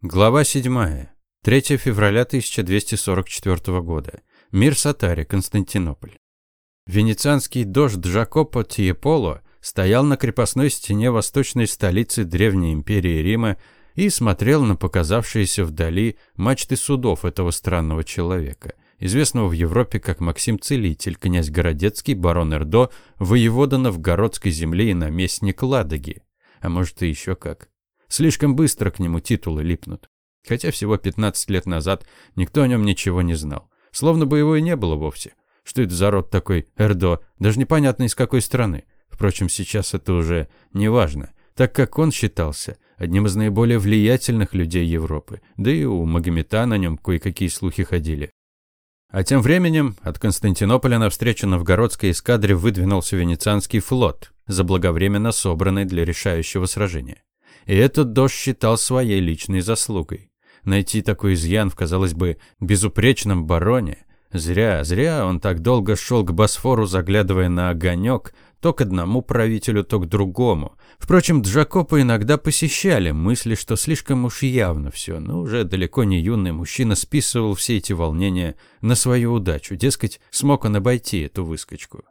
Глава 7. 3 февраля 1244 года. Мир Сатари, Константинополь. Венецианский дождь Джакопо Тиеполо стоял на крепостной стене восточной столицы Древней империи Рима и смотрел на показавшиеся вдали мачты судов этого странного человека, известного в Европе как Максим Целитель, князь Городецкий, барон Эрдо, воевода Новгородской земли и наместник Ладоги. А может и еще как. Слишком быстро к нему титулы липнут. Хотя всего 15 лет назад никто о нем ничего не знал. Словно бы его и не было вовсе. Что это за род такой Эрдо, даже непонятно из какой страны. Впрочем, сейчас это уже не важно, так как он считался одним из наиболее влиятельных людей Европы. Да и у Магомета на нем кое-какие слухи ходили. А тем временем от Константинополя навстречу новгородской эскадре выдвинулся Венецианский флот, заблаговременно собранный для решающего сражения. И этот дождь считал своей личной заслугой. Найти такой изъян в, казалось бы, безупречном бароне. Зря, зря он так долго шел к Босфору, заглядывая на огонек, то к одному правителю, то к другому. Впрочем, Джакопа иногда посещали мысли, что слишком уж явно все, но уже далеко не юный мужчина списывал все эти волнения на свою удачу, дескать, смог он обойти эту выскочку.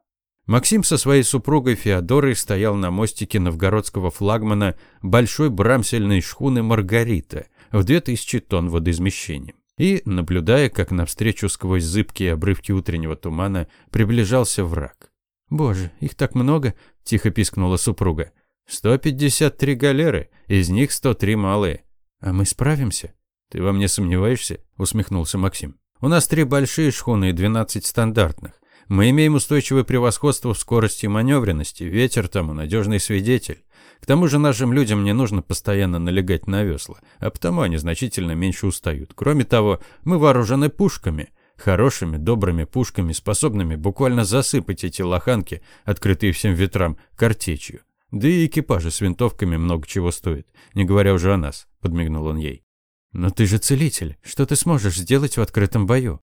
Максим со своей супругой Феодорой стоял на мостике новгородского флагмана большой брамсельной шхуны «Маргарита» в 2000 тонн водоизмещения. И, наблюдая, как навстречу сквозь зыбкие обрывки утреннего тумана приближался враг. «Боже, их так много!» – тихо пискнула супруга. «153 галеры, из них 103 малые. А мы справимся?» «Ты во мне сомневаешься?» – усмехнулся Максим. «У нас три большие шхуны и 12 стандартных. Мы имеем устойчивое превосходство в скорости и маневренности, ветер тому надежный свидетель. К тому же нашим людям не нужно постоянно налегать на весла, а потому они значительно меньше устают. Кроме того, мы вооружены пушками, хорошими, добрыми пушками, способными буквально засыпать эти лоханки, открытые всем ветрам, картечью. Да и экипажи с винтовками много чего стоят, не говоря уже о нас, подмигнул он ей. Но ты же целитель, что ты сможешь сделать в открытом бою?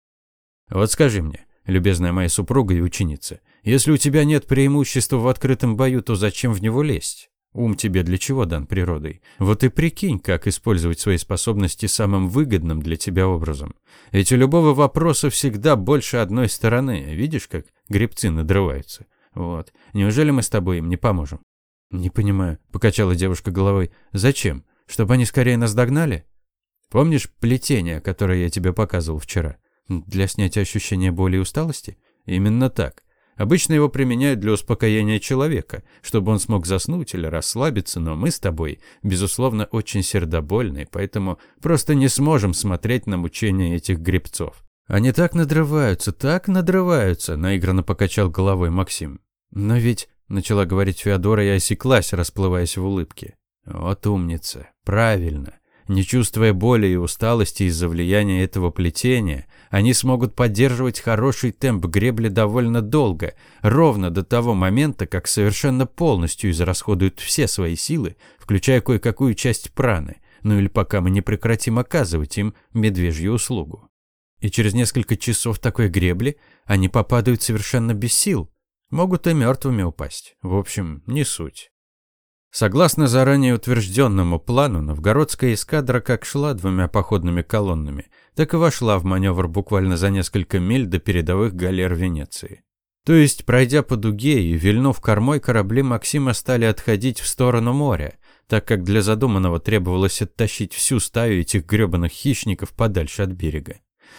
Вот скажи мне, любезная моя супруга и ученица. Если у тебя нет преимущества в открытом бою, то зачем в него лезть? Ум тебе для чего дан природой? Вот и прикинь, как использовать свои способности самым выгодным для тебя образом. Ведь у любого вопроса всегда больше одной стороны. Видишь, как гребцы надрываются? Вот. Неужели мы с тобой им не поможем? Не понимаю, покачала девушка головой. Зачем? Чтобы они скорее нас догнали? Помнишь плетение, которое я тебе показывал вчера? Для снятия ощущения боли и усталости? Именно так. Обычно его применяют для успокоения человека, чтобы он смог заснуть или расслабиться, но мы с тобой, безусловно, очень сердобольны, поэтому просто не сможем смотреть на мучения этих гребцов. Они так надрываются, так надрываются, наигранно покачал головой Максим. Но ведь, начала говорить Феодора и осеклась, расплываясь в улыбке. Вот умница. Правильно. Не чувствуя боли и усталости из-за влияния этого плетения, они смогут поддерживать хороший темп гребли довольно долго, ровно до того момента, как совершенно полностью израсходуют все свои силы, включая кое-какую часть праны, ну или пока мы не прекратим оказывать им медвежью услугу. И через несколько часов такой гребли они попадают совершенно без сил, могут и мертвыми упасть. В общем, не суть. Согласно заранее утвержденному плану, новгородская эскадра как шла двумя походными колоннами, так и вошла в маневр буквально за несколько миль до передовых галер Венеции. То есть, пройдя по дуге и вильнув кормой, корабли Максима стали отходить в сторону моря, так как для задуманного требовалось оттащить всю стаю этих грёбаных хищников подальше от берега.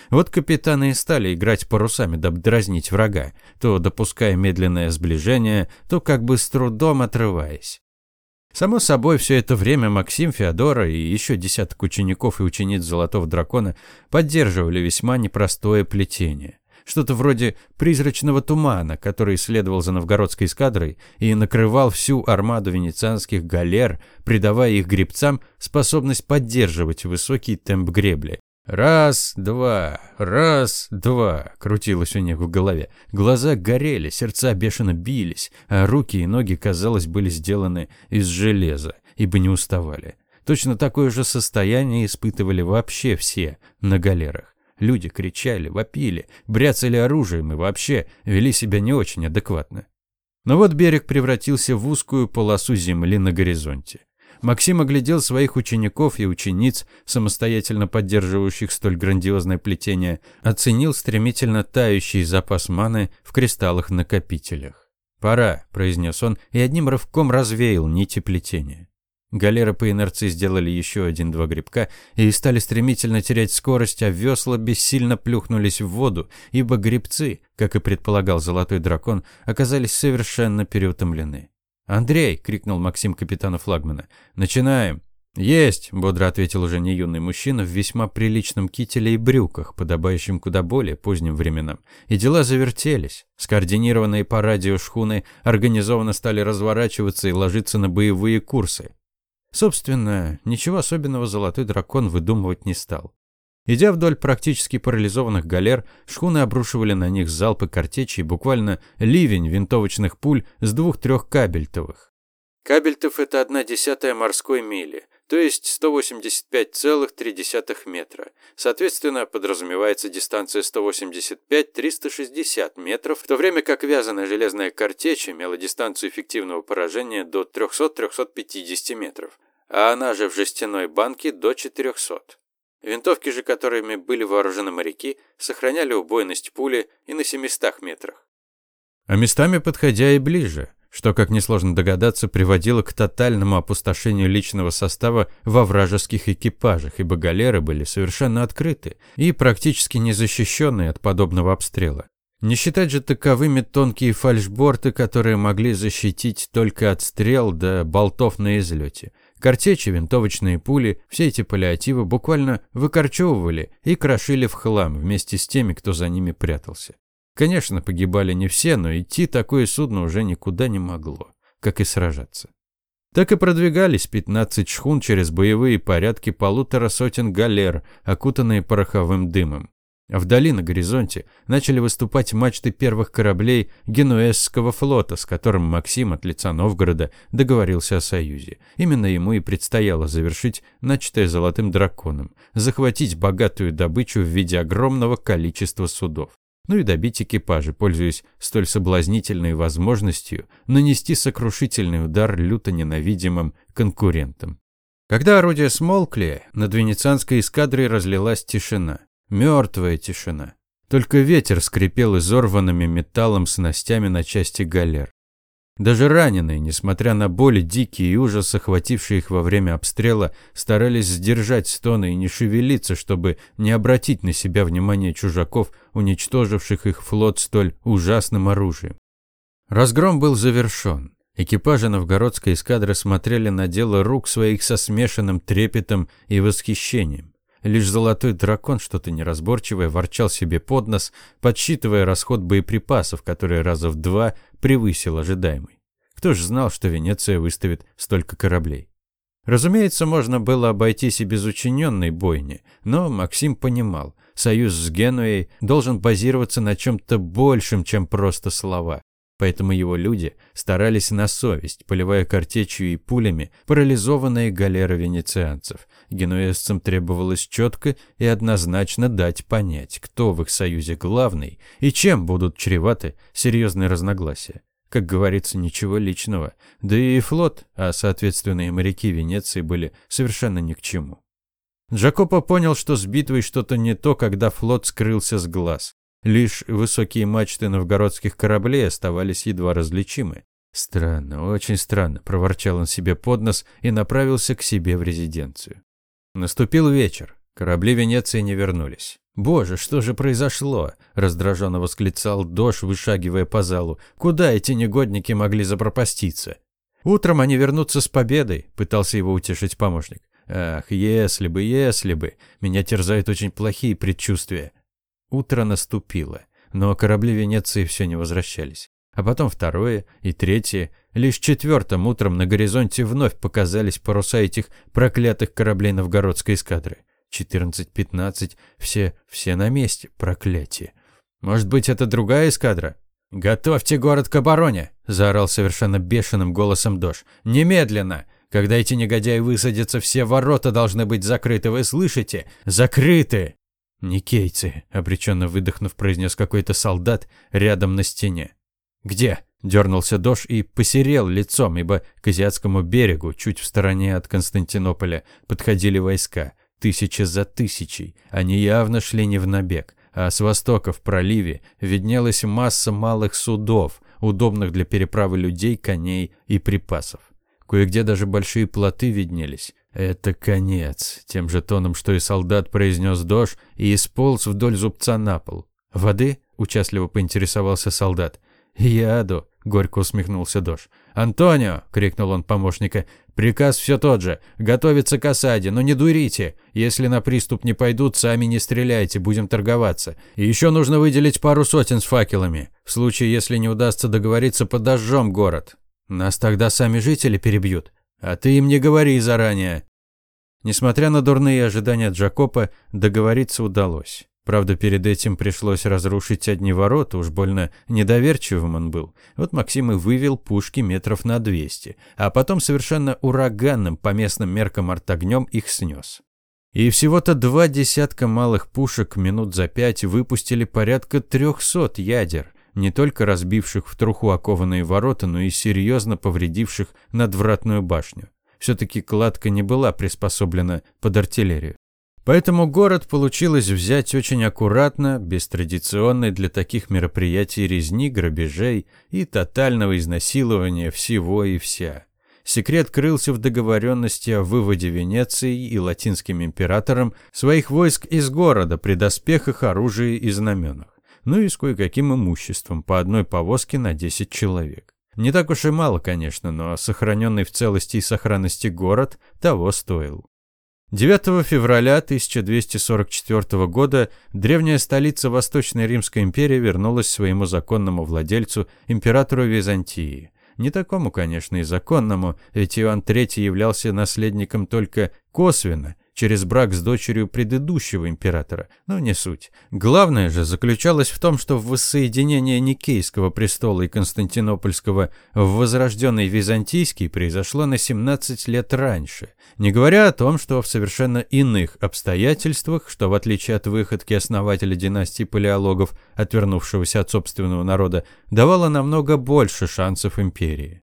Вот капитаны и стали играть парусами, дабы дразнить врага, то допуская медленное сближение, то как бы с трудом отрываясь. Само собой, все это время Максим, Феодора и еще десяток учеников и учениц Золотого Дракона поддерживали весьма непростое плетение. Что-то вроде призрачного тумана, который следовал за новгородской эскадрой и накрывал всю армаду венецианских галер, придавая их гребцам способность поддерживать высокий темп гребли, Раз, два, раз, два, крутилось у них в голове. Глаза горели, сердца бешено бились, а руки и ноги, казалось, были сделаны из железа, ибо не уставали. Точно такое же состояние испытывали вообще все на галерах. Люди кричали, вопили, бряцали оружием и вообще вели себя не очень адекватно. Но вот берег превратился в узкую полосу земли на горизонте. Максим оглядел своих учеников и учениц, самостоятельно поддерживающих столь грандиозное плетение, оценил стремительно тающий запас маны в кристаллах-накопителях. «Пора», – произнес он и одним рывком развеял нити плетения. Галеры по инерции сделали еще один-два грибка и стали стремительно терять скорость, а весла бессильно плюхнулись в воду, ибо грибцы, как и предполагал золотой дракон, оказались совершенно переутомлены. «Андрей!» – крикнул Максим капитану флагмана. «Начинаем!» «Есть!» – бодро ответил уже не юный мужчина в весьма приличном кителе и брюках, подобающим куда более поздним временам. И дела завертелись. Скоординированные по радио шхуны организованно стали разворачиваться и ложиться на боевые курсы. Собственно, ничего особенного золотой дракон выдумывать не стал. Идя вдоль практически парализованных галер, шхуны обрушивали на них залпы картечи и буквально ливень винтовочных пуль с двух-трех кабельтовых. Кабельтов – это одна десятая морской мили, то есть 185,3 метра. Соответственно, подразумевается дистанция 185-360 метров, в то время как вязаная железная картечь имела дистанцию эффективного поражения до 300-350 метров, а она же в жестяной банке до 400. Винтовки же, которыми были вооружены моряки, сохраняли убойность пули и на 700 метрах. А местами подходя и ближе – что, как несложно догадаться, приводило к тотальному опустошению личного состава во вражеских экипажах, ибо галеры были совершенно открыты и практически незащищенные от подобного обстрела. Не считать же таковыми тонкие фальшборты, которые могли защитить только от стрел до болтов на излете. Картечи, винтовочные пули, все эти паллиативы буквально выкорчевывали и крошили в хлам вместе с теми, кто за ними прятался. Конечно, погибали не все, но идти такое судно уже никуда не могло, как и сражаться. Так и продвигались 15 шхун через боевые порядки полутора сотен галер, окутанные пороховым дымом. Вдали на горизонте начали выступать мачты первых кораблей Генуэзского флота, с которым Максим от лица Новгорода договорился о союзе. Именно ему и предстояло завершить начатое Золотым Драконом, захватить богатую добычу в виде огромного количества судов ну и добить экипажи, пользуясь столь соблазнительной возможностью нанести сокрушительный удар люто ненавидимым конкурентам. Когда орудия смолкли, над венецианской эскадрой разлилась тишина. Мертвая тишина. Только ветер скрипел изорванными металлом снастями на части галер. Даже раненые, несмотря на боли, дикие и ужас, охватившие их во время обстрела, старались сдержать стоны и не шевелиться, чтобы не обратить на себя внимание чужаков, уничтоживших их флот столь ужасным оружием. Разгром был завершен. Экипажи новгородской эскадры смотрели на дело рук своих со смешанным трепетом и восхищением. Лишь золотой дракон, что-то неразборчивое, ворчал себе под нос, подсчитывая расход боеприпасов, который раза в два превысил ожидаемый. Кто ж знал, что Венеция выставит столько кораблей? Разумеется, можно было обойтись и без учиненной бойни, но Максим понимал, союз с Генуей должен базироваться на чем-то большем, чем просто слова. Поэтому его люди старались на совесть, поливая картечью и пулями парализованные галеры венецианцев. Генуэзцам требовалось четко и однозначно дать понять, кто в их союзе главный и чем будут чреваты серьезные разногласия. Как говорится, ничего личного. Да и флот, а соответственно и моряки Венеции были совершенно ни к чему. Джакопо понял, что с битвой что-то не то, когда флот скрылся с глаз. Лишь высокие мачты новгородских кораблей оставались едва различимы. «Странно, очень странно», – проворчал он себе под нос и направился к себе в резиденцию. Наступил вечер. Корабли Венеции не вернулись. «Боже, что же произошло?» – раздраженно восклицал Дош, вышагивая по залу. «Куда эти негодники могли запропаститься?» «Утром они вернутся с победой», – пытался его утешить помощник. «Ах, если бы, если бы. Меня терзают очень плохие предчувствия. Утро наступило, но корабли Венеции все не возвращались. А потом второе и третье. Лишь четвертым утром на горизонте вновь показались паруса этих проклятых кораблей новгородской эскадры. 14-15, все, все на месте, проклятие. Может быть, это другая эскадра? «Готовьте город к обороне!» – заорал совершенно бешеным голосом Дош. «Немедленно! Когда эти негодяи высадятся, все ворота должны быть закрыты, вы слышите? Закрыты!» «Никейцы», — обреченно выдохнув, произнес какой-то солдат рядом на стене. «Где?» Дернулся Дош и посерел лицом, ибо к азиатскому берегу, чуть в стороне от Константинополя, подходили войска. Тысячи за тысячей. Они явно шли не в набег. А с востока в проливе виднелась масса малых судов, удобных для переправы людей, коней и припасов. Кое-где даже большие плоты виднелись. «Это конец», — тем же тоном, что и солдат произнес Дош и исполз вдоль зубца на пол. «Воды?» — участливо поинтересовался солдат. «Яду», — горько усмехнулся Дош. «Антонио!» — крикнул он помощника. «Приказ все тот же. Готовиться к осаде, но не дурите. Если на приступ не пойдут, сами не стреляйте, будем торговаться. И еще нужно выделить пару сотен с факелами. В случае, если не удастся договориться, подожжем город. Нас тогда сами жители перебьют. А ты им не говори заранее». Несмотря на дурные ожидания Джакопа, договориться удалось. Правда, перед этим пришлось разрушить одни ворота, уж больно недоверчивым он был. Вот Максим и вывел пушки метров на 200, а потом совершенно ураганным по местным меркам артогнем их снес. И всего-то два десятка малых пушек минут за пять выпустили порядка трехсот ядер, не только разбивших в труху окованные ворота, но и серьезно повредивших надвратную башню. Все-таки кладка не была приспособлена под артиллерию. Поэтому город получилось взять очень аккуратно, без традиционной для таких мероприятий резни, грабежей и тотального изнасилования всего и вся. Секрет крылся в договоренности о выводе Венеции и латинским императором своих войск из города при доспехах, оружии и знаменах, ну и с кое-каким имуществом по одной повозке на 10 человек. Не так уж и мало, конечно, но сохраненный в целости и сохранности город того стоил. 9 февраля 1244 года древняя столица Восточной Римской империи вернулась своему законному владельцу, императору Византии. Не такому, конечно, и законному, ведь Иоанн III являлся наследником только косвенно, через брак с дочерью предыдущего императора, но не суть. Главное же заключалось в том, что воссоединение Никейского престола и Константинопольского в возрожденный Византийский произошло на 17 лет раньше, не говоря о том, что в совершенно иных обстоятельствах, что в отличие от выходки основателя династии палеологов, отвернувшегося от собственного народа, давало намного больше шансов империи.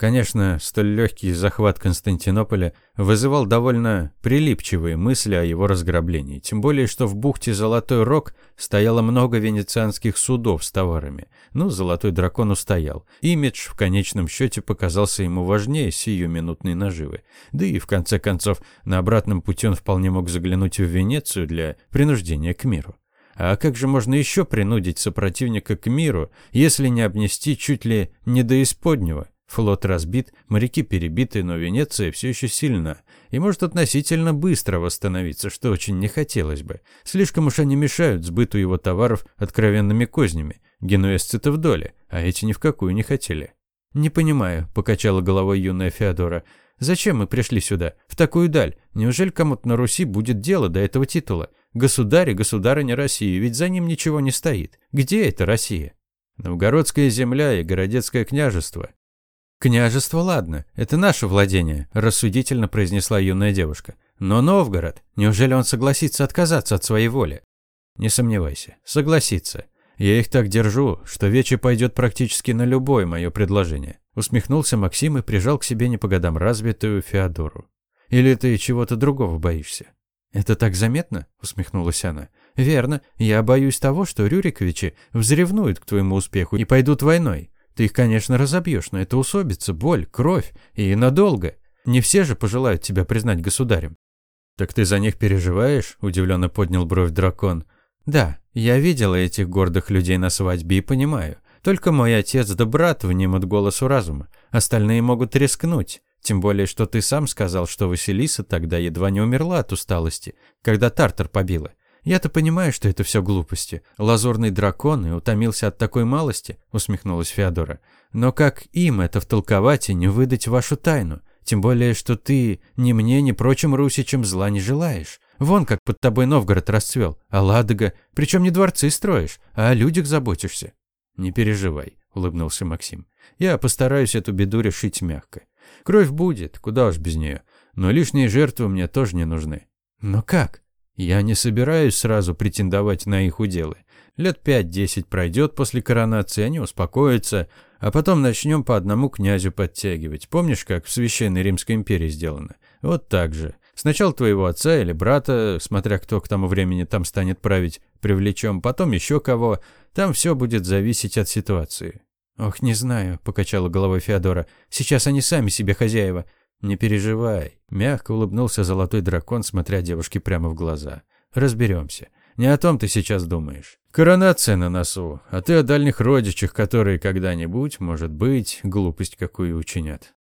Конечно, столь легкий захват Константинополя вызывал довольно прилипчивые мысли о его разграблении, тем более, что в бухте Золотой Рог стояло много венецианских судов с товарами. Ну, Золотой Дракон устоял. Имидж в конечном счете показался ему важнее сиюминутной наживы. Да и, в конце концов, на обратном пути он вполне мог заглянуть в Венецию для принуждения к миру. А как же можно еще принудить сопротивника к миру, если не обнести чуть ли не до исподнего? Флот разбит, моряки перебиты, но Венеция все еще сильна и может относительно быстро восстановиться, что очень не хотелось бы. Слишком уж они мешают сбыту его товаров откровенными кознями. Генуэзцы-то в доле, а эти ни в какую не хотели. «Не понимаю», – покачала головой юная Феодора. «Зачем мы пришли сюда, в такую даль? Неужели кому-то на Руси будет дело до этого титула? Государь и государыня России, ведь за ним ничего не стоит. Где это Россия?» «Новгородская земля и Городецкое княжество», «Княжество, ладно, это наше владение», – рассудительно произнесла юная девушка. «Но Новгород, неужели он согласится отказаться от своей воли?» «Не сомневайся, согласится. Я их так держу, что Вече пойдет практически на любое мое предложение», – усмехнулся Максим и прижал к себе не по годам развитую Феодору. «Или ты чего-то другого боишься?» «Это так заметно?» – усмехнулась она. «Верно. Я боюсь того, что Рюриковичи взревнуют к твоему успеху и пойдут войной. Ты их, конечно, разобьешь, но это усобица, боль, кровь. И надолго. Не все же пожелают тебя признать государем. «Так ты за них переживаешь?» – удивленно поднял бровь дракон. «Да, я видела этих гордых людей на свадьбе и понимаю. Только мой отец да брат внимут голосу разума. Остальные могут рискнуть. Тем более, что ты сам сказал, что Василиса тогда едва не умерла от усталости, когда Тартар побила. «Я-то понимаю, что это все глупости. Лазурный дракон и утомился от такой малости», — усмехнулась Феодора. «Но как им это втолковать и не выдать вашу тайну? Тем более, что ты ни мне, ни прочим русичам зла не желаешь. Вон как под тобой Новгород расцвел, а Ладога, причем не дворцы строишь, а о людях заботишься». «Не переживай», — улыбнулся Максим. «Я постараюсь эту беду решить мягко. Кровь будет, куда уж без нее, но лишние жертвы мне тоже не нужны». «Но как?» Я не собираюсь сразу претендовать на их уделы. Лет пять-десять пройдет после коронации, они успокоятся, А потом начнем по одному князю подтягивать. Помнишь, как в Священной Римской империи сделано? Вот так же. Сначала твоего отца или брата, смотря кто к тому времени там станет править, привлечем, потом еще кого. Там все будет зависеть от ситуации. «Ох, не знаю», – покачала головой Феодора. «Сейчас они сами себе хозяева». «Не переживай», – мягко улыбнулся золотой дракон, смотря девушке прямо в глаза. «Разберемся. Не о том ты сейчас думаешь. Коронация на носу, а ты о дальних родичах, которые когда-нибудь, может быть, глупость какую учинят.